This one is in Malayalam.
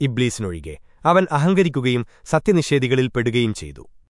ഇബ്ലീസിനൊഴികെ. അവൻ അഹങ്കരിക്കുകയും സത്യനിഷേധികളിൽ പെടുകയും ചെയ്തു.